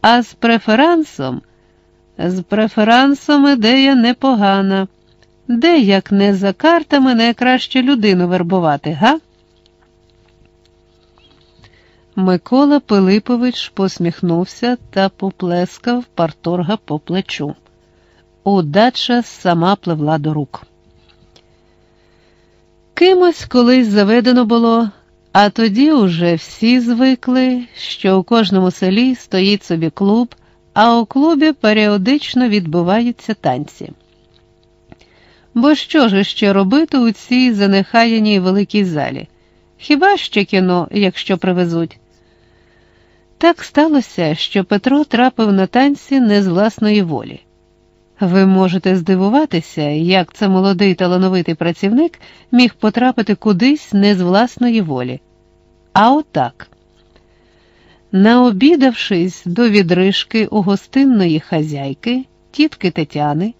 А з преферансом, з преферансом ідея непогана. Де як не за картами найкраще людину вербувати, га? Микола Пилипович посміхнувся та поплескав парторга по плечу. Удача сама пливла до рук. Кимось колись заведено було, а тоді уже всі звикли, що у кожному селі стоїть собі клуб, а у клубі періодично відбуваються танці. Бо що ж ще робити у цій занехаяній великій залі? Хіба ще кіно, якщо привезуть? Так сталося, що Петро трапив на танці не з власної волі. Ви можете здивуватися, як це молодий талановитий працівник міг потрапити кудись не з власної волі. А отак. Наобідавшись до відрижки у гостинної хазяйки, тітки Тетяни,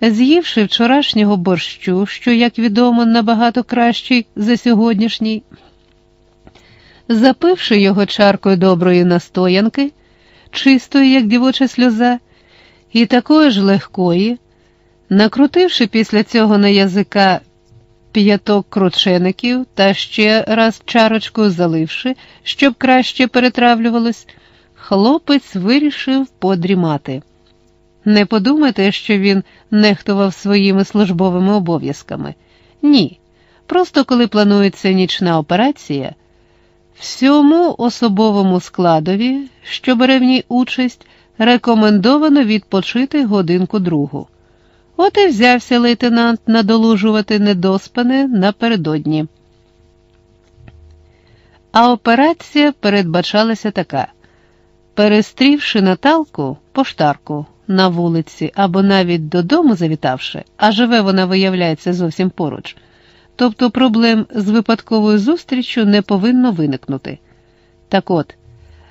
з'ївши вчорашнього борщу, що, як відомо, набагато кращий за сьогоднішній, запивши його чаркою доброї настоянки, чистої, як дівоча сльоза, і такої ж легкої, накрутивши після цього на язика п'яток кручеників та ще раз чарочку заливши, щоб краще перетравлювалось, хлопець вирішив подрімати. Не подумайте, що він нехтував своїми службовими обов'язками. Ні. Просто коли планується нічна операція, всьому особовому складові, що бере в ній участь, рекомендовано відпочити годинку другу. От і взявся лейтенант надолужувати недоспане напередодні. А операція передбачалася така: перестрівши Наталку, поштарку на вулиці або навіть додому завітавши, а живе вона виявляється зовсім поруч. Тобто проблем з випадковою зустрічю не повинно виникнути. Так от,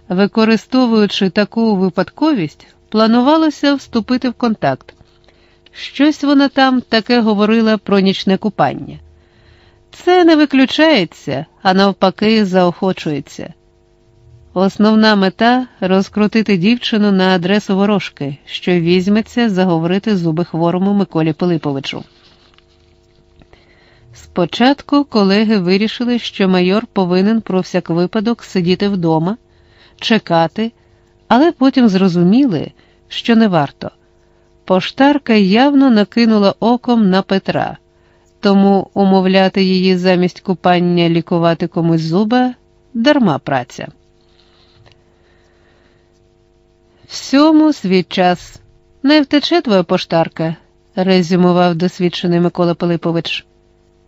використовуючи таку випадковість, планувалося вступити в контакт. Щось вона там таке говорила про нічне купання. Це не виключається, а навпаки, заохочується. Основна мета розкрутити дівчину на адресу ворожки, що візьметься заговорити зуби хворому Миколі Пилиповичу. Спочатку колеги вирішили, що майор повинен про всяк випадок сидіти вдома, чекати, але потім зрозуміли, що не варто. Поштарка явно накинула оком на Петра, тому умовляти її замість купання лікувати комусь зуба дарма праця. Всьому свій час не втече твоя поштарка, резюмував досвідчений Микола Пилипович.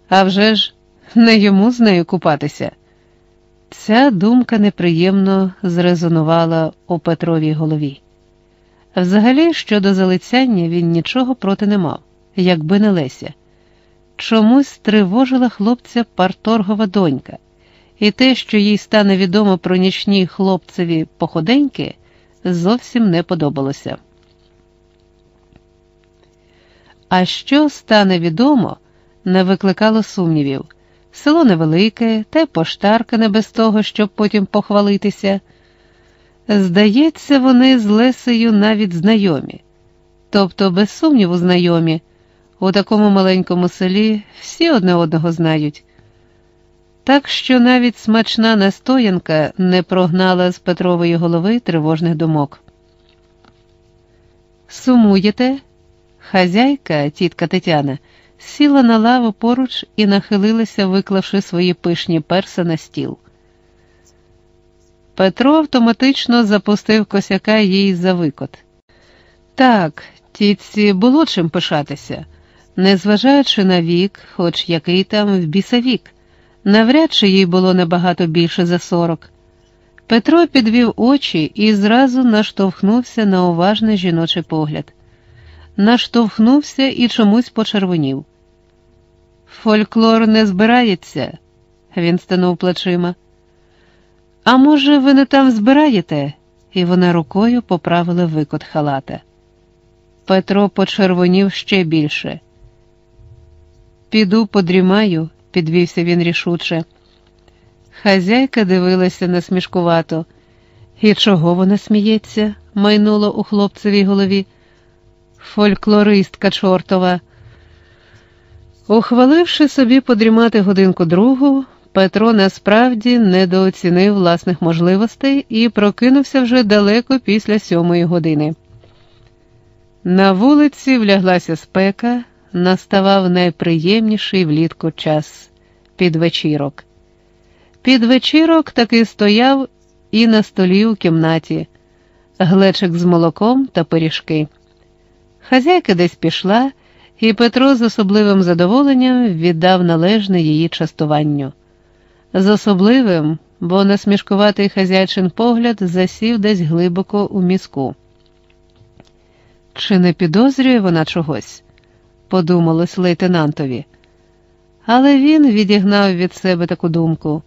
А вже ж не йому з нею купатися. Ця думка неприємно зрезонувала у Петровій голові. Взагалі, щодо залицяння він нічого проти не мав, якби не Леся. Чомусь тривожила хлопця парторгова донька, і те, що їй стане відомо про нічні хлопцеві походеньки, зовсім не подобалося. А що стане відомо, не викликало сумнівів. Село невелике, та й поштарка не без того, щоб потім похвалитися. Здається, вони з Лесею навіть знайомі, тобто, без сумніву, знайомі. У такому маленькому селі всі одне одного знають. Так що навіть смачна настоянка не прогнала з Петрової голови тривожних думок. Сумуєте? Хазяйка, тітка Тетяна, сіла на лаву поруч і нахилилася, виклавши свої пишні перси на стіл. Петро автоматично запустив косяка їй за викот. Так, тітці було чим пишатися, незважаючи на вік, хоч який там в біса вік, навряд чи їй було набагато більше за сорок. Петро підвів очі і зразу наштовхнувся на уважний жіночий погляд. Наштовхнувся і чомусь почервонів. Фольклор не збирається, він стенув плечима. А може, ви не там збираєте? І вона рукою поправила викот халата. Петро почервонів ще більше. Піду подрімаю, підвівся він рішуче. Хазяйка дивилася насмішкувато. І чого вона сміється? майнуло у хлопцевій голові. Фольклористка чортова. Ухваливши собі подрімати годинку другу, Петро насправді недооцінив власних можливостей і прокинувся вже далеко після сьомої години. На вулиці вляглася спека, наставав найприємніший влітку час підвечірок. Підвечірок таки стояв і на столі у кімнаті, глечик з молоком та пиріжки. Хазяйка десь пішла, і Петро з особливим задоволенням віддав належне її частуванню. З особливим, бо насмішкуватий хазяйчин погляд засів десь глибоко у мізку. Чи не підозрює вона чогось? подумалось лейтенантові. Але він відігнав від себе таку думку,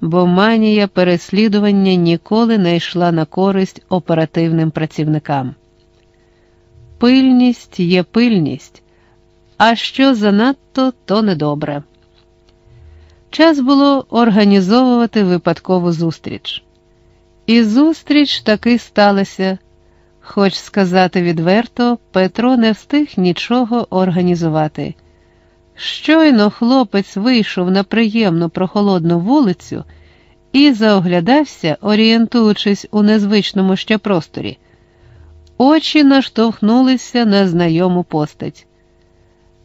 бо манія переслідування ніколи не йшла на користь оперативним працівникам. Пильність є пильність, а що занадто, то недобре. Час було організовувати випадкову зустріч. І зустріч таки сталася. Хоч сказати відверто, Петро не встиг нічого організувати. Щойно хлопець вийшов на приємну прохолодну вулицю і заоглядався, орієнтуючись у незвичному ще просторі. Очі наштовхнулися на знайому постать.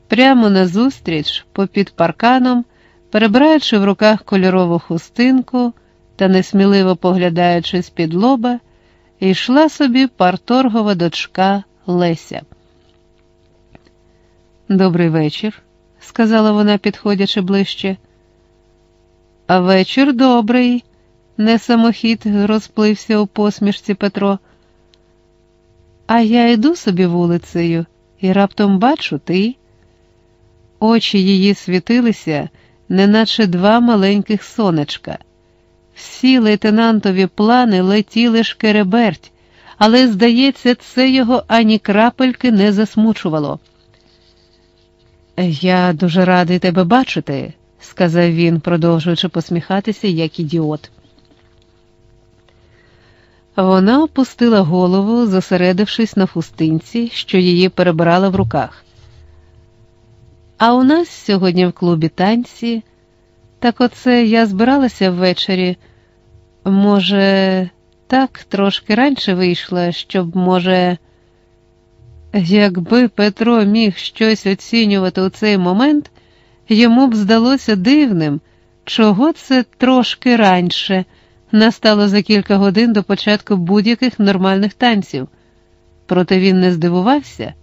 Прямо назустріч, попід парканом, перебираючи в руках кольорову хустинку та несміливо поглядаючи з під лоба, йшла собі парторгова дочка Леся. Добрий вечір, сказала вона, підходячи ближче. А вечір добрий, не самохід розплився у посмішці Петро. А я йду собі вулицею і раптом бачу ти. Очі її світилися, неначе два маленьких сонечка. Всі лейтенантові плани летіли шкереберть, але, здається, це його ані крапельки не засмучувало. Я дуже радий тебе бачити, сказав він, продовжуючи посміхатися, як ідіот. Вона опустила голову, зосередившись на хустинці, що її перебирала в руках. А у нас сьогодні в клубі танці. Так оце я збиралася ввечері. Може, так трошки раніше вийшла, щоб, може, якби Петро міг щось оцінювати у цей момент, йому б здалося дивним, чого це трошки раніше настало за кілька годин до початку будь-яких нормальних танців. Проте він не здивувався.